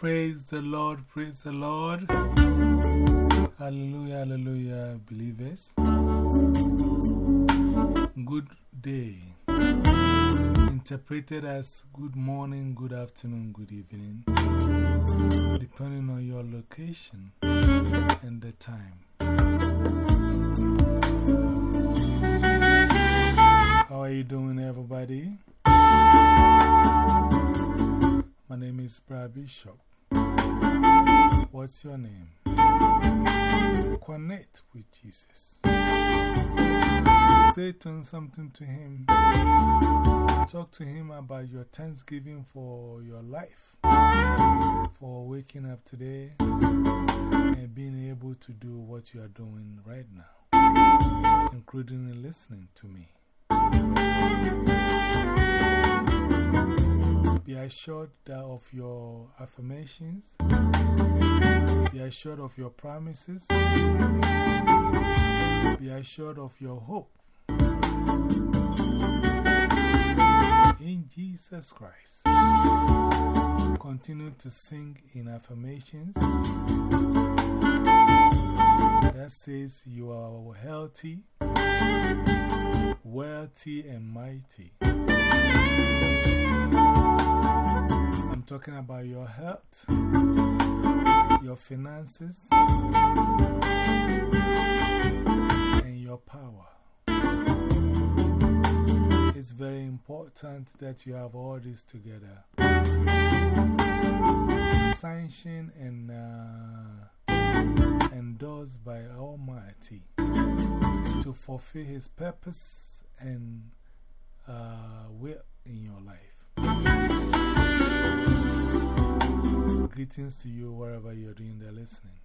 the Lord, praise the Lord. Hallelujah, hallelujah, believers. Good day. Interpreted as good morning, good afternoon, good evening, depending on your location and the time. How are you doing, everybody? My name is Brad Bishop. What's your name? Connect with Jesus. Say to something to Him. Talk to Him about your thanksgiving for your life, for waking up today and being able to do what you are doing right now, including listening to me. Be assured that of your affirmations. Be assured of your promises. Be assured of your hope. In Jesus Christ. Continue to sing in affirmations that says you are healthy, wealthy, and mighty. I'm talking about your health, your finances, and your power. It's very important that you have all this together. Sanctioned and uh, endorsed by Almighty to fulfill His purpose and uh, will in your life. Greetings to you wherever you're doing the listening.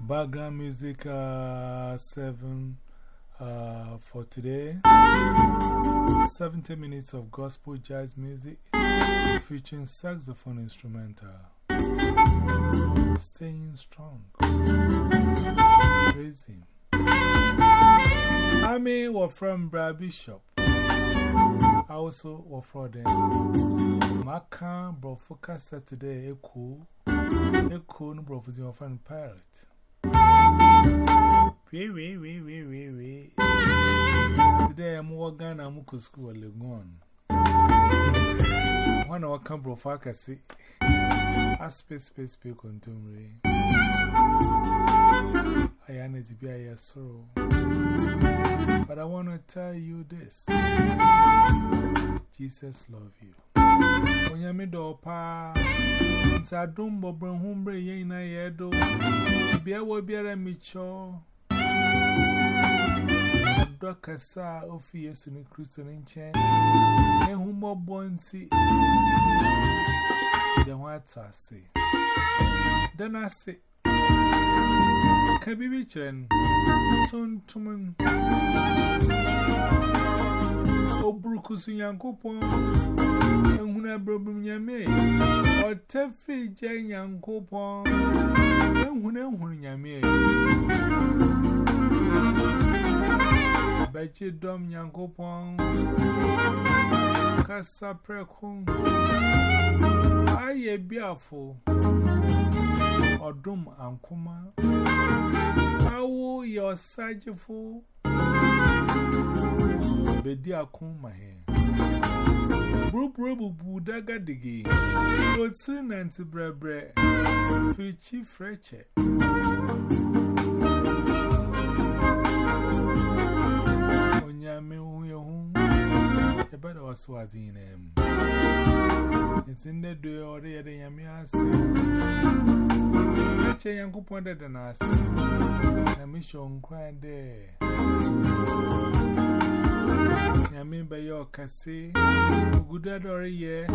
Background music uh, 7 uh, for today 70 minutes of gospel jazz music featuring saxophone instrumental. Staying strong. Praising. I Mammy was from Bra Bishop. Also, was from them. Maka bro focus Saturday, Eko eko a cool brought your friend pirate. Wee, wee, wee, wee, wee, wee. Today, I'm walking working at Muku School, Legon. One hour can bro focus. A space, space, space, contemporary. Ayana Zibiaya sorrow. But I want to tell you this Jesus loves you. When you made up, it's a doom bobbin humbre yen I edo. Be a wobbier and mature. Docasa of years in Christ in chain. And whom more bonsi. Then what's I say? Then I say. na bibi chren tun tumun obrukusu yankopon ehuna brobum nyame otefi je yankopon ehuna ehun nyame Bechi dom yankopon kasa prekun Odum Ankuma. Awo your surgical Bedia Kumahe. Brubrubu Budaga Digi. Rotsrin and Brebre. Frichi Freche. or swatting him. It's in the door or the other Yamias. Catch a young pointed on us. I miss you crying there. Yamin by your cassay. Good at or a year.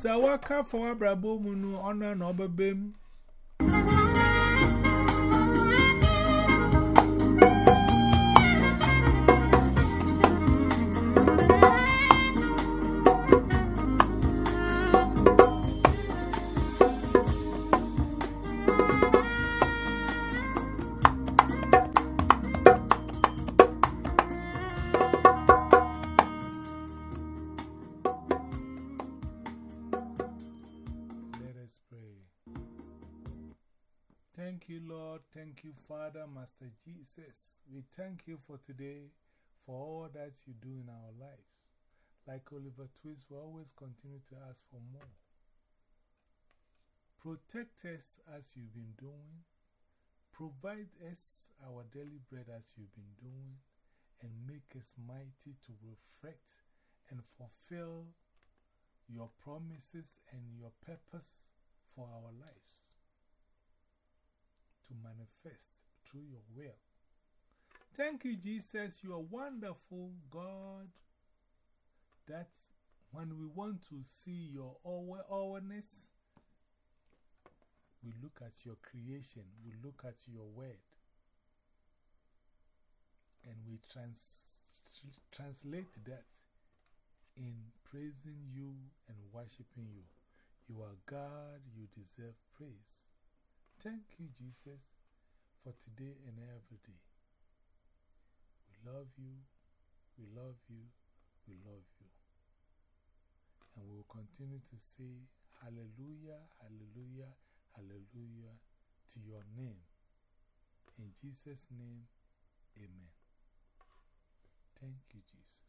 So walk up for a brabo moon on an overbeam. Obebem you, Father, Master Jesus. We thank you for today, for all that you do in our lives. Like Oliver Twist, we always continue to ask for more. Protect us as you've been doing. Provide us our daily bread as you've been doing. And make us mighty to reflect and fulfill your promises and your purpose for our lives to manifest through your will. Thank you, Jesus. You are wonderful, God. That's when we want to see your awareness, we look at your creation, we look at your word, and we trans translate that in praising you and worshiping you. You are God, you deserve praise. Thank you, Jesus, for today and every day. We love you, we love you, we love you. And we will continue to say, Hallelujah, Hallelujah, Hallelujah to your name. In Jesus' name, Amen. Thank you, Jesus.